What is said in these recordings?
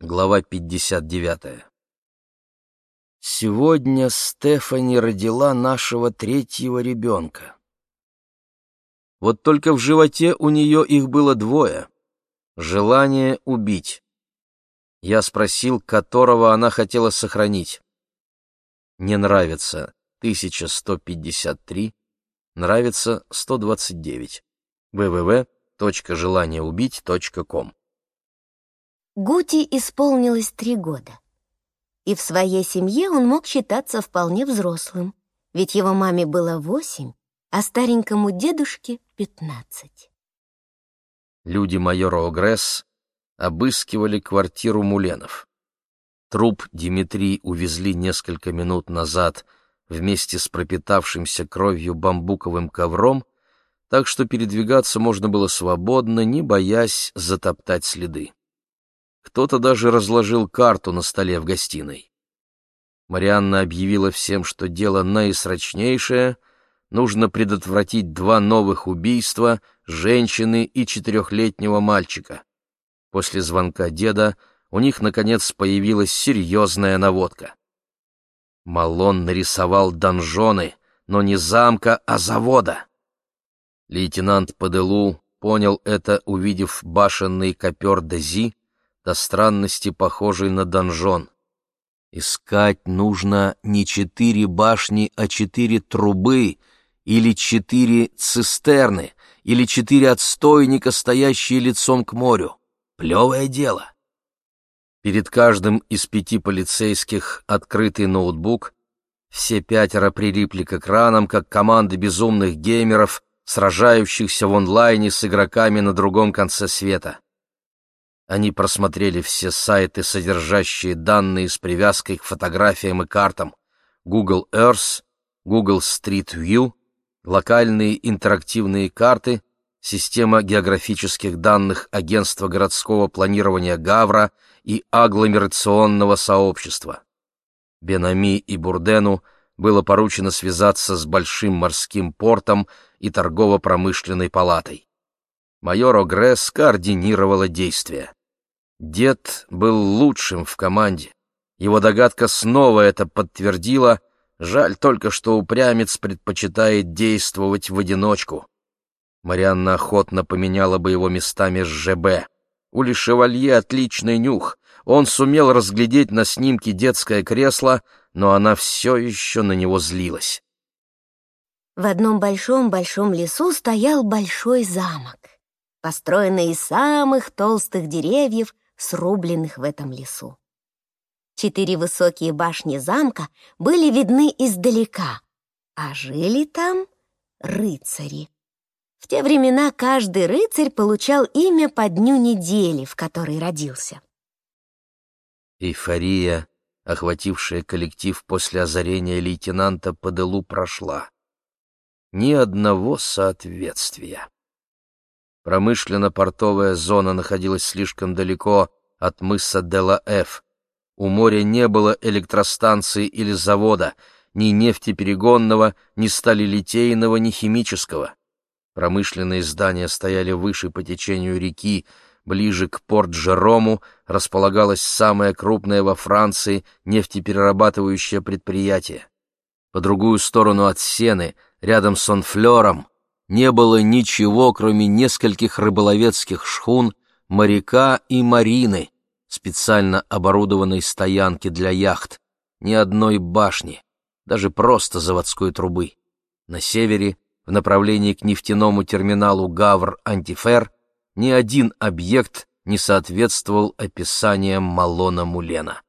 Глава 59. Сегодня Стефани родила нашего третьего ребенка. Вот только в животе у нее их было двое. Желание убить. Я спросил, которого она хотела сохранить. Не нравится 1153, нравится 129. www.желаниеубить.ком Гути исполнилось три года. И в своей семье он мог считаться вполне взрослым, ведь его маме было восемь, а старенькому дедушке — пятнадцать. Люди майора Огресс обыскивали квартиру Муленов. Труп Димитрий увезли несколько минут назад вместе с пропитавшимся кровью бамбуковым ковром, так что передвигаться можно было свободно, не боясь затоптать следы. Кто-то даже разложил карту на столе в гостиной. Марианна объявила всем, что дело наисрочнейшее, нужно предотвратить два новых убийства женщины и четырехлетнего мальчика. После звонка деда у них, наконец, появилась серьезная наводка. Малон нарисовал донжоны, но не замка, а завода. Лейтенант Паделу понял это, увидев башенный копер Дези, до странности похожий на донжон. Искать нужно не четыре башни, а четыре трубы, или четыре цистерны, или четыре отстойника, стоящие лицом к морю. Плевое дело. Перед каждым из пяти полицейских открытый ноутбук, все пятеро прилипли к экранам, как команда безумных геймеров, сражающихся в онлайне с игроками на другом конце света. Они просмотрели все сайты, содержащие данные с привязкой к фотографиям и картам, Google Earth, Google Street View, локальные интерактивные карты, система географических данных Агентства городского планирования Гавра и агломерационного сообщества. Бенами и Бурдену было поручено связаться с Большим морским портом и торгово-промышленной палатой. Майор Огресс координировала действия. Дед был лучшим в команде. Его догадка снова это подтвердила, жаль только, что упрямец предпочитает действовать в одиночку. Марианна охотно поменяла бы его местами с ЖБ. У Лешевалье отличный нюх. Он сумел разглядеть на снимке детское кресло, но она все еще на него злилась. В одном большом-большом лесу стоял большой замок, построенный из самых толстых деревьев, срубленных в этом лесу. Четыре высокие башни замка были видны издалека, а жили там рыцари. В те времена каждый рыцарь получал имя по дню недели, в которой родился. Эйфория, охватившая коллектив после озарения лейтенанта Паделу, прошла. Ни одного соответствия. Промышленно-портовая зона находилась слишком далеко от мыса Дела-Эф. У моря не было электростанции или завода, ни нефтеперегонного, ни сталелитейного, ни химического. Промышленные здания стояли выше по течению реки, ближе к Порт-Жерому располагалось самое крупное во Франции нефтеперерабатывающее предприятие. По другую сторону от Сены, рядом с Онфлером, не было ничего, кроме нескольких рыболовецких шхун, моряка и марины, специально оборудованной стоянки для яхт, ни одной башни, даже просто заводской трубы. На севере, в направлении к нефтяному терминалу Гавр-Антифер, ни один объект не соответствовал описаниям Малона Мулена.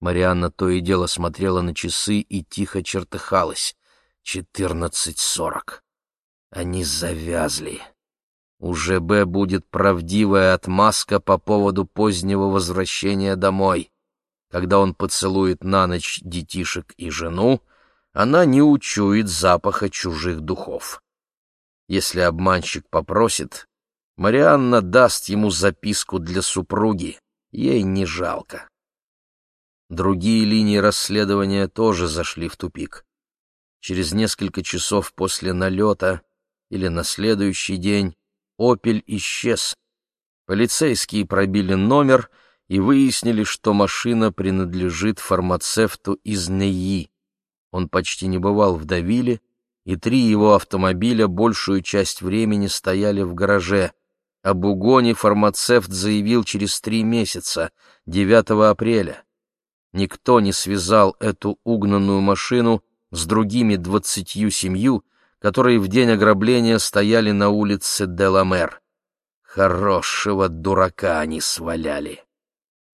Марианна то и дело смотрела на часы и тихо чертыхалась. Четырнадцать сорок. Они завязли. У ЖБ будет правдивая отмазка по поводу позднего возвращения домой. Когда он поцелует на ночь детишек и жену, она не учует запаха чужих духов. Если обманщик попросит, Марианна даст ему записку для супруги, ей не жалко. Другие линии расследования тоже зашли в тупик. Через несколько часов после налета или на следующий день «Опель» исчез. Полицейские пробили номер и выяснили, что машина принадлежит фармацевту из Неи. Он почти не бывал в Давиле, и три его автомобиля большую часть времени стояли в гараже. Об угоне фармацевт заявил через три месяца, 9 апреля. Никто не связал эту угнанную машину с другими двадцатью семью, которые в день ограбления стояли на улице Деламер. Хорошего дурака они сваляли.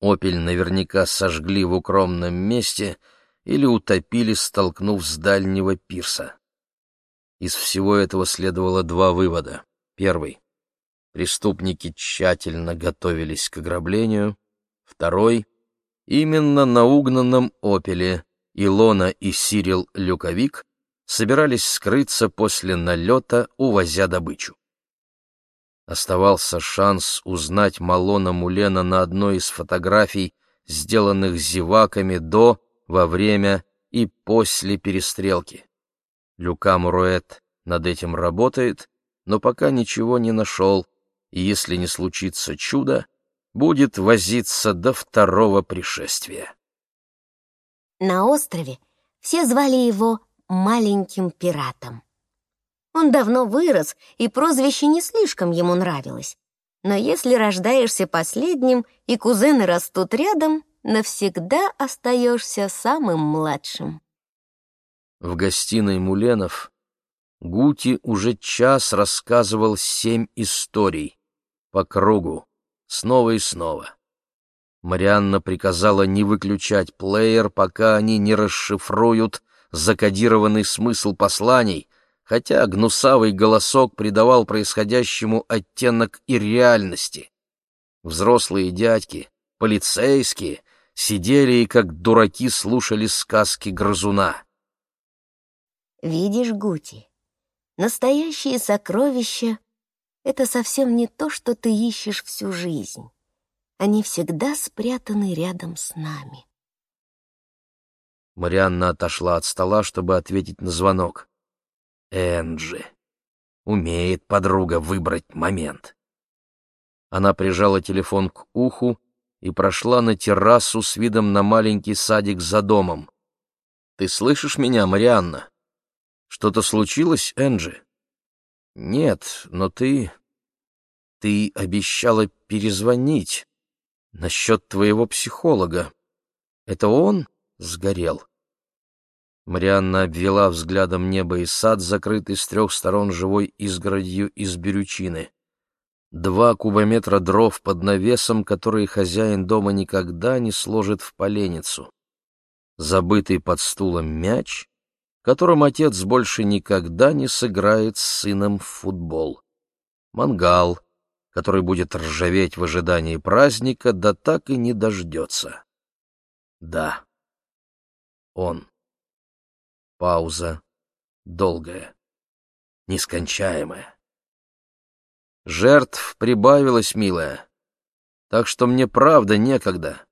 Опель наверняка сожгли в укромном месте или утопили, столкнув с дальнего пирса. Из всего этого следовало два вывода. Первый. Преступники тщательно готовились к ограблению. Второй. Именно на угнанном «Опеле» Илона и Сирил Люковик собирались скрыться после налета, увозя добычу. Оставался шанс узнать Малона Мулена на одной из фотографий, сделанных зеваками до, во время и после перестрелки. Люка Муруэт над этим работает, но пока ничего не нашел, и если не случится чудо, будет возиться до второго пришествия. На острове все звали его «маленьким пиратом». Он давно вырос, и прозвище не слишком ему нравилось. Но если рождаешься последним, и кузены растут рядом, навсегда остаешься самым младшим. В гостиной Муленов Гути уже час рассказывал семь историй по кругу, снова и снова. Марианна приказала не выключать плеер, пока они не расшифруют закодированный смысл посланий, хотя гнусавый голосок придавал происходящему оттенок и реальности. Взрослые дядьки, полицейские, сидели и как дураки слушали сказки грызуна. «Видишь, Гути, настоящие сокровища — это совсем не то, что ты ищешь всю жизнь. Они всегда спрятаны рядом с нами». Марианна отошла от стола, чтобы ответить на звонок. Энджи. Умеет подруга выбрать момент. Она прижала телефон к уху и прошла на террасу с видом на маленький садик за домом. «Ты слышишь меня, Марианна? Что-то случилось, Энджи?» «Нет, но ты... Ты обещала перезвонить насчет твоего психолога. Это он сгорел?» Марианна обвела взглядом небо и сад, закрытый с трех сторон живой изгородью из берючины. Два кубометра дров под навесом, которые хозяин дома никогда не сложит в поленницу. Забытый под стулом мяч, которым отец больше никогда не сыграет с сыном в футбол. Мангал, который будет ржаветь в ожидании праздника, да так и не дождется. Да, он. Пауза. Долгая. Нескончаемая. Жертв прибавилось, милая. Так что мне правда некогда.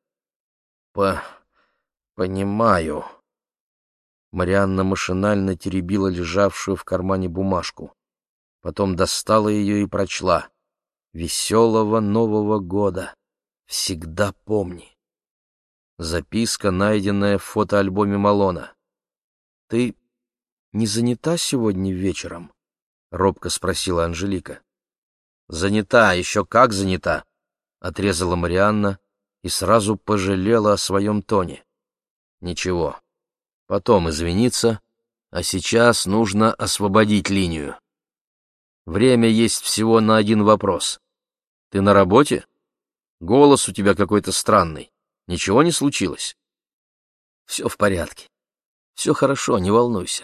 По... понимаю. Марианна машинально теребила лежавшую в кармане бумажку. Потом достала ее и прочла. «Веселого Нового года! Всегда помни!» Записка, найденная в фотоальбоме Малона. «Ты не занята сегодня вечером?» — робко спросила Анжелика. «Занята, еще как занята!» — отрезала Марианна и сразу пожалела о своем тоне. «Ничего, потом извиниться, а сейчас нужно освободить линию. Время есть всего на один вопрос. Ты на работе? Голос у тебя какой-то странный. Ничего не случилось?» «Все в порядке. Все хорошо, не волнуйся.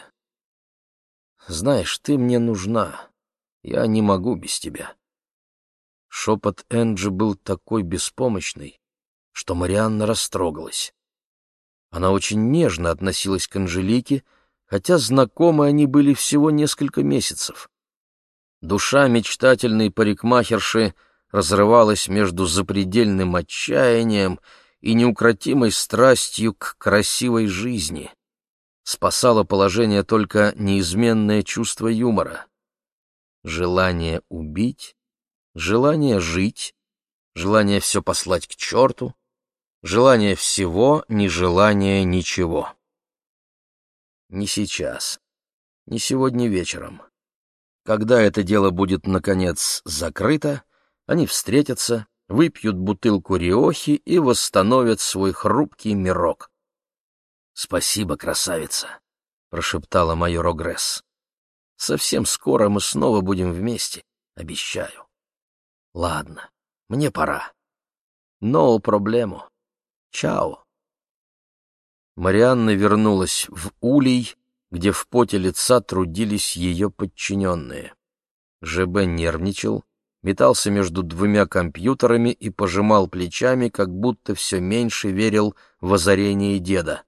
Знаешь, ты мне нужна. Я не могу без тебя. Шепот Энджи был такой беспомощный, что Марианна растрогалась. Она очень нежно относилась к Анжелике, хотя знакомы они были всего несколько месяцев. Душа мечтательной парикмахерши разрывалась между запредельным отчаянием и неукротимой страстью к красивой жизни спасало положение только неизменное чувство юмора. Желание убить, желание жить, желание все послать к черту, Желание всего, нежелание ничего. Не сейчас. Не сегодня вечером. Когда это дело будет, наконец, закрыто, они встретятся, выпьют бутылку риохи и восстановят свой хрупкий мирок. «Спасибо, красавица», — прошептала майор Огресс. «Совсем скоро мы снова будем вместе, обещаю. Ладно, мне пора. Но проблему. Чао». Марианна вернулась в Улей, где в поте лица трудились ее подчиненные. ЖБ нервничал, метался между двумя компьютерами и пожимал плечами, как будто все меньше верил в озарение деда.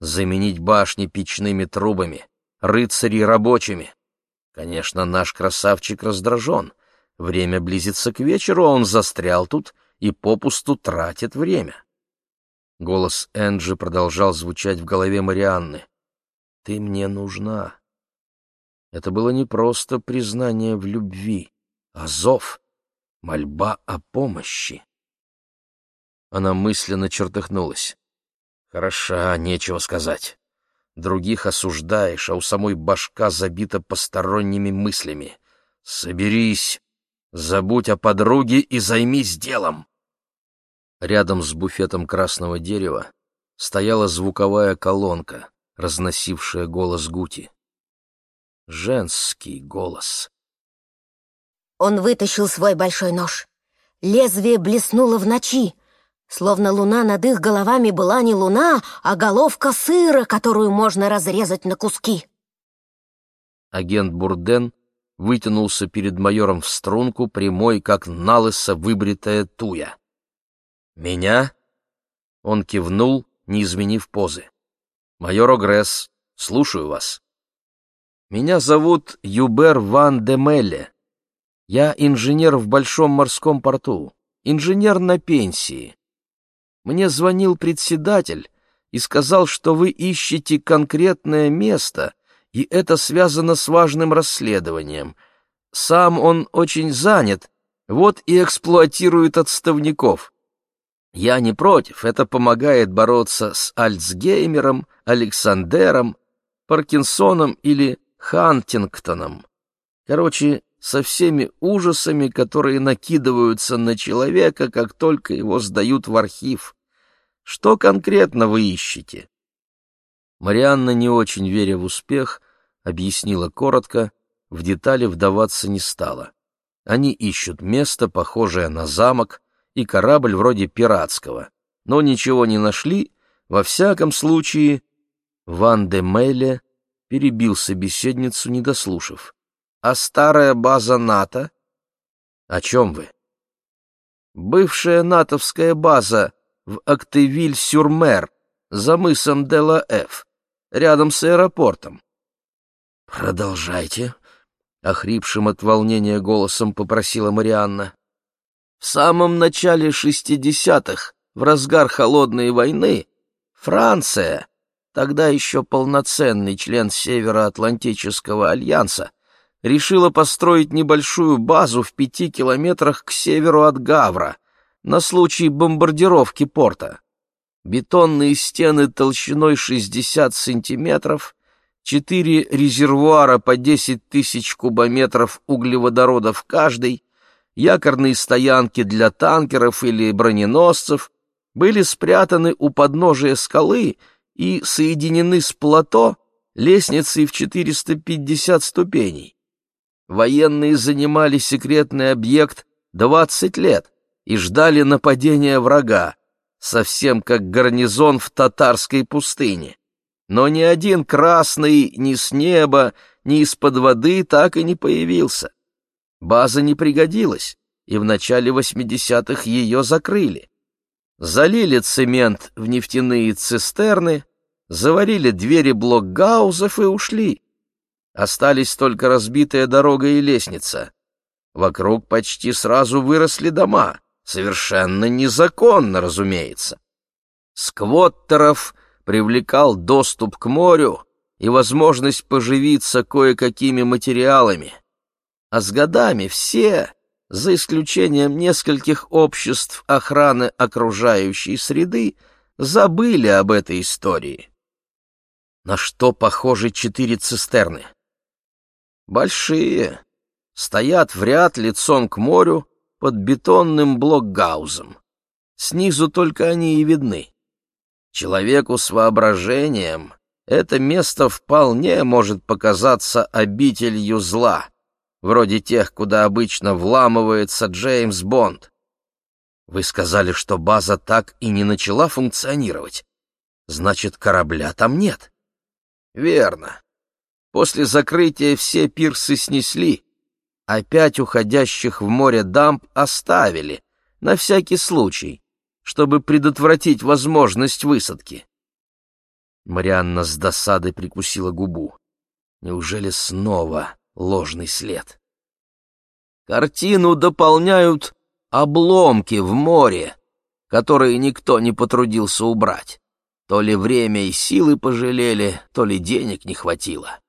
Заменить башни печными трубами, рыцарей рабочими. Конечно, наш красавчик раздражен. Время близится к вечеру, он застрял тут и попусту тратит время. Голос Энджи продолжал звучать в голове Марианны. «Ты мне нужна». Это было не просто признание в любви а зов — мольба о помощи. Она мысленно чертыхнулась. Хороша, нечего сказать. Других осуждаешь, а у самой башка забита посторонними мыслями. Соберись, забудь о подруге и займись делом. Рядом с буфетом красного дерева стояла звуковая колонка, разносившая голос Гути. Женский голос. Он вытащил свой большой нож. Лезвие блеснуло в ночи, словно луна над их головами была не луна, а головка сыра, которую можно разрезать на куски. Агент Бурден вытянулся перед майором в струнку, прямой, как налысо выбритая туя. «Меня?» Он кивнул, не изменив позы. «Майор Огресс, слушаю вас». «Меня зовут Юбер Ван де Мелле. Я инженер в большом морском порту, инженер на пенсии. Мне звонил председатель и сказал, что вы ищете конкретное место, и это связано с важным расследованием. Сам он очень занят, вот и эксплуатирует отставников. Я не против, это помогает бороться с Альцгеймером, Александером, Паркинсоном или Хантингтоном. Короче, со всеми ужасами, которые накидываются на человека, как только его сдают в архив. Что конкретно вы ищете? Марианна, не очень веря в успех, объяснила коротко, в детали вдаваться не стала. Они ищут место, похожее на замок, и корабль вроде пиратского, но ничего не нашли, во всяком случае... Ван де Мейле перебил собеседницу, не дослушав. А старая база НАТО? О чем вы? Бывшая натовская база в Актевиль-Сюрмер за мысом Дела-Ф, рядом с аэропортом. Продолжайте, — охрипшим от волнения голосом попросила Марианна. В самом начале шестидесятых, в разгар холодной войны, Франция, тогда еще полноценный член Североатлантического альянса, решила построить небольшую базу в пяти километрах к северу от Гавра на случай бомбардировки порта. Бетонные стены толщиной 60 сантиметров, четыре резервуара по 10 тысяч кубометров углеводородов каждый, якорные стоянки для танкеров или броненосцев были спрятаны у подножия скалы и соединены с плато лестницей в 450 ступеней. Военные занимали секретный объект 20 лет и ждали нападения врага, совсем как гарнизон в татарской пустыне. Но ни один красный ни с неба, ни из-под воды так и не появился. База не пригодилась, и в начале 80-х ее закрыли. Залили цемент в нефтяные цистерны, заварили двери блокгаузов и ушли. Остались только разбитая дорога и лестница. Вокруг почти сразу выросли дома, совершенно незаконно, разумеется. Сквоттеров привлекал доступ к морю и возможность поживиться кое-какими материалами. А с годами все, за исключением нескольких обществ охраны окружающей среды, забыли об этой истории. На что похожи четыре цистерны? Большие, стоят в ряд лицом к морю под бетонным блокгаузом. Снизу только они и видны. Человеку с воображением это место вполне может показаться обителью зла, вроде тех, куда обычно вламывается Джеймс Бонд. Вы сказали, что база так и не начала функционировать. Значит, корабля там нет. Верно. После закрытия все пирсы снесли, а пять уходящих в море дамб оставили, на всякий случай, чтобы предотвратить возможность высадки. Марианна с досадой прикусила губу. Неужели снова ложный след? Картину дополняют обломки в море, которые никто не потрудился убрать. То ли время и силы пожалели, то ли денег не хватило.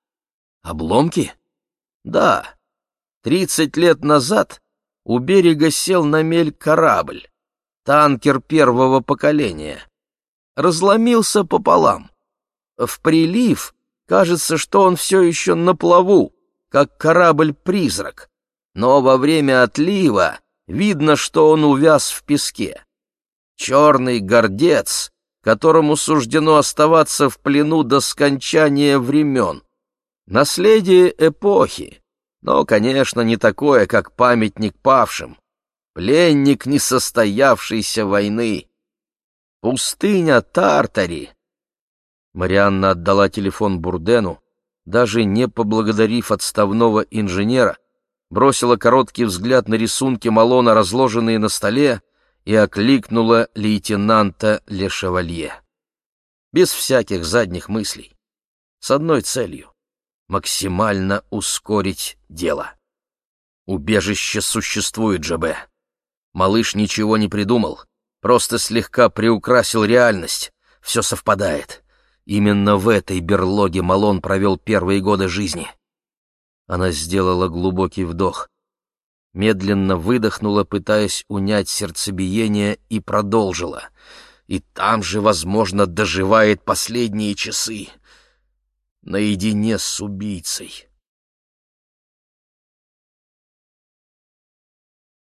Обломки? Да. Тридцать лет назад у берега сел на мель корабль, танкер первого поколения. Разломился пополам. В прилив кажется, что он все еще на плаву, как корабль-призрак, но во время отлива видно, что он увяз в песке. Черный гордец, которому суждено оставаться в плену до скончания времен. Наследие эпохи, но, конечно, не такое, как памятник павшим. Пленник несостоявшейся войны. Пустыня Тартари Марианна отдала телефон Бурдену, даже не поблагодарив отставного инженера, бросила короткий взгляд на рисунки Малона, разложенные на столе, и окликнула лейтенанта Лешевалье. Без всяких задних мыслей. С одной целью — максимально ускорить дело. Убежище существует, ЖБ. Малыш ничего не придумал, просто слегка приукрасил реальность. Все совпадает. Именно в этой берлоге Малон провел первые годы жизни. Она сделала глубокий вдох, медленно выдохнула, пытаясь унять сердцебиение, и продолжила. И там же, возможно, доживает последние часы. Наедине с убийцей.